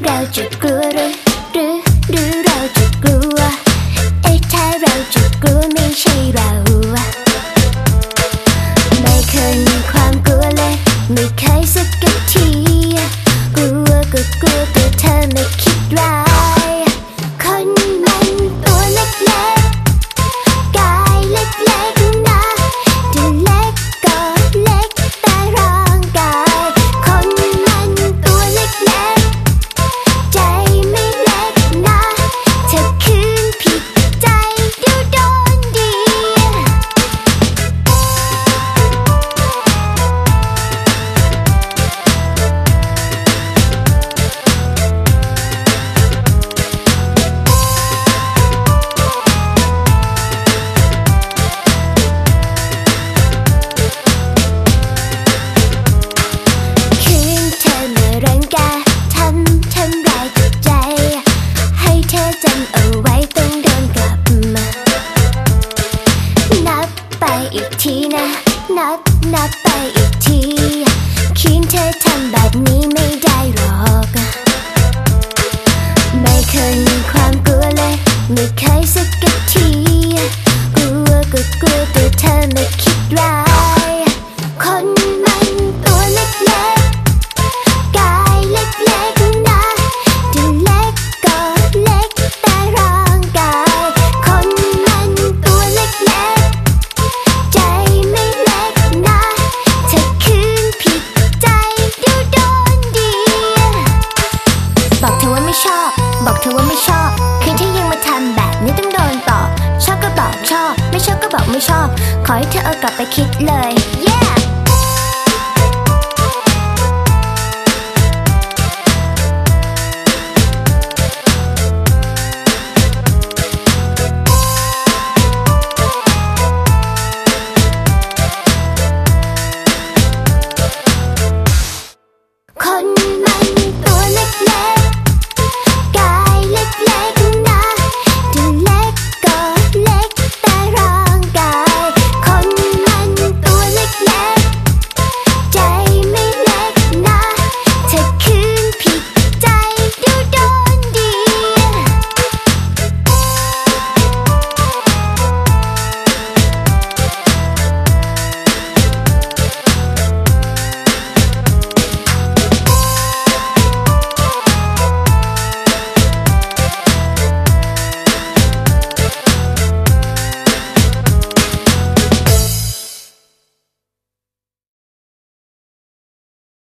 Gaucho Guru จำเอาไว้ต้องเดินกลับมา นับไปอีกทีนะ นับนับไปอีกทีคืนเธอทำแบบนี้ไม่ได้หรอก ไม่เคยมีความกลัวเลย ไม่เคยสักทีกลัวก็กลัวแต่เธอไม่ ขอให้เธอเอากลับไปคิดเลย yeah!